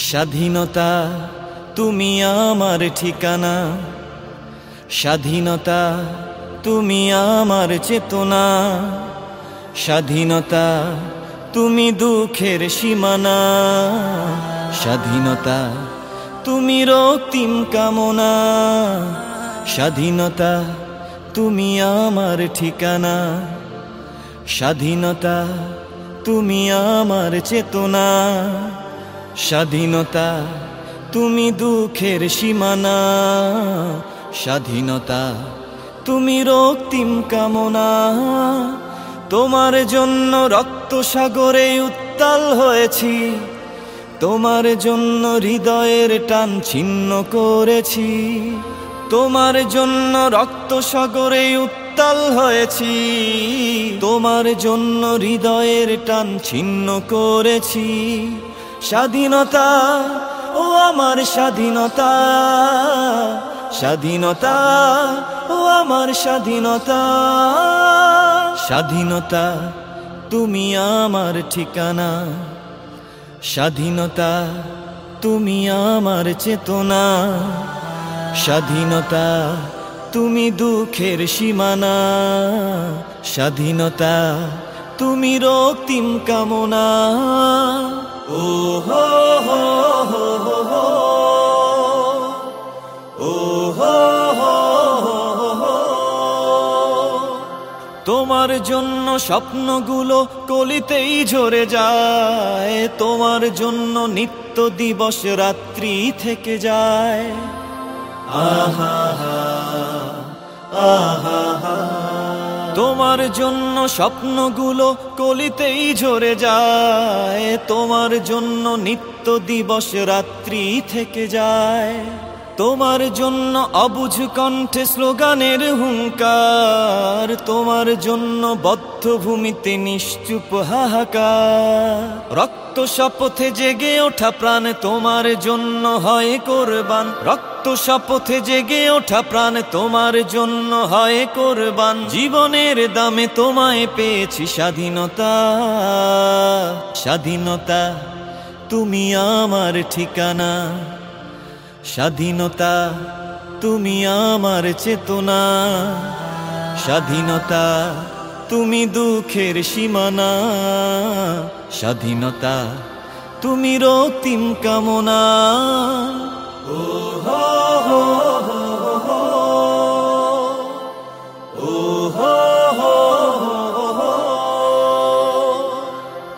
স্বাধীনতা, তুমি আমার ঠিকানা। স্বাধীনতা, তুমি আমার চেতনা। স্বাধীনতা, তুমি দুঃখের সীমানা। স্বাধীনতা, তুমি রক্তিম কামনা। স্বাধীনতা, তুমি আমার ঠিকানা। স্বাধীনতা, তুমি আমার চেতনা। স্বাধীনতা, তুমি দুঃখের সীমানা। স্বাধীনতা, তুমি রক্তিম কামনা। তোমার জন্য রক্ত সাগরে উত্তাল হয়েছি। তোমার জন্য হৃদয়ের টান ছিন্ন করেছি। তোমার জন্য রক্ত সাগরে উত্তাল হয়েছি। তোমার জন্য হৃদয়ের টান ছিন্ন করেছি। স্বাধীনতা, ও আমার স্বাধীনতা স্বাধীনতা, ও আমার স্বাধীনতা স্বাধীনতা, তুমি আমার ঠিকানা, স্বাধীনতা, তুমি আমার চেতনা, স্বাধীনতা, তুমি দুঃখের সীমানা, স্বাধীনতা, তুমি রক্তিম কামনা। ও ও হো তোমার জন্য স্বপ্নগুলো কলিতেই ঝরে যায়, তোমার জন্য নিত্য দিবস রাত্রি থেকে যায়। আহা আহা। তোমার জন্য স্বপ্নগুলো কলিতেই ঝরে যায় তোমার জন্য নিত্য দিবস রাত্রি থেকে যায়। তোমার জন্য অবুঝ কণ্ঠে স্লোগানের হুঙ্কার, তোমার জন্য বদ্ধ ভূমিতে নিশ্চুপ হাহাকার। রক্ত শপথে জেগে ওঠা প্রাণ তোমার জন্য হয় কোরবান। রক্ত শপথে জেগে ওঠা প্রাণ তোমার জন্য হয় কোরবান। জীবনের দামে তোমায় পেয়েছি স্বাধীনতা। স্বাধীনতা, তুমি আমার ঠিকানা। স্বাধীনতা তুমি আমার চেতনা। স্বাধীনতা তুমি দুঃখের সীমানা। স্বাধীনতা তুমি রক্তিম কামনা। ও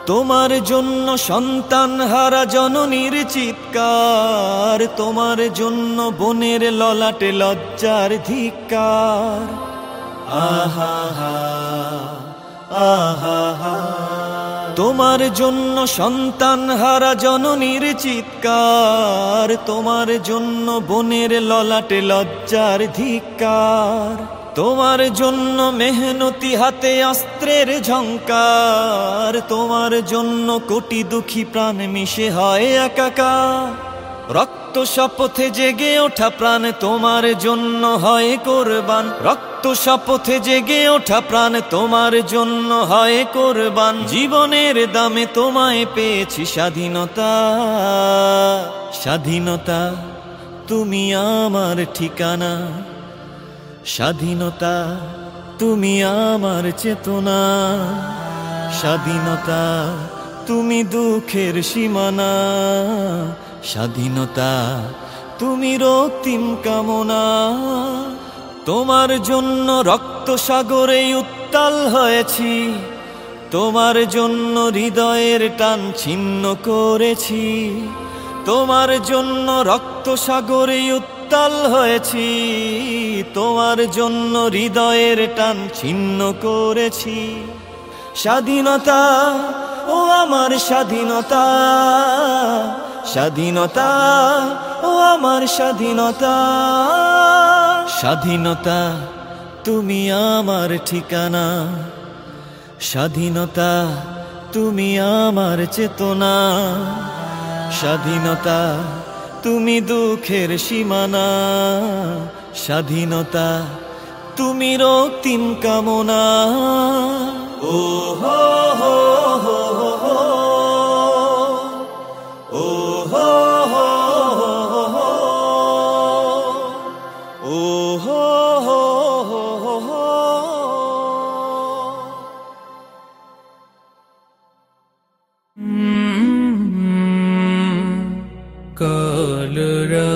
তোমার জন্য সন্তান হারা জননীর চিৎকার, তোমার জন্য বনের ললাটে লজ্জার ধিকার আহা তোমার জন্য সন্তান হারা জননীর চিৎকার, তোমার জন্য বনের ললাটে লজ্জার ধিকার তোমার জন্য মেহনতি হাতে অস্ত্রের ঝঙ্কার তোমার জন্য কোটি দুঃখী প্রাণ মিশে হয় একাকা রক্ত শপথে জেগে ওঠা প্রাণ তোমার জন্য হয় কোরবান। রক্ত শপথে জেগে ওঠা প্রাণ তোমার জন্য হয় কোরবান। জীবনের দামে তোমায় পেয়েছি স্বাধীনতা। স্বাধীনতা, তুমি আমার ঠিকানা। স্বাধীনতা, তুমি আমার চেতনা। স্বাধীনতা, তুমি দুঃখের সীমানা। স্বাধীনতা, তুমি রক্তিম কামনা। তোমার জন্য রক্ত সাগরে উত্তাল হয়েছি। তোমার জন্য হৃদয়ের টান ছিন্ন করেছি। তোমার জন্য রক্ত সাগরে উত্তাল হয়েছি, তোমার জন্য হৃদয়ের টান ছিন্ন করেছি। স্বাধীনতা, ও আমার স্বাধীনতা স্বাধীনতা, ও আমার স্বাধীনতা। স্বাধীনতা, তুমি আমার ঠিকানা। স্বাধীনতা, তুমি আমার চেতনা। স্বাধীনতা তুমি দুঃখের সীমানা স্বাধীনতা তুমি রক্তিম কামনা। ও হো হো হো হো। कालरा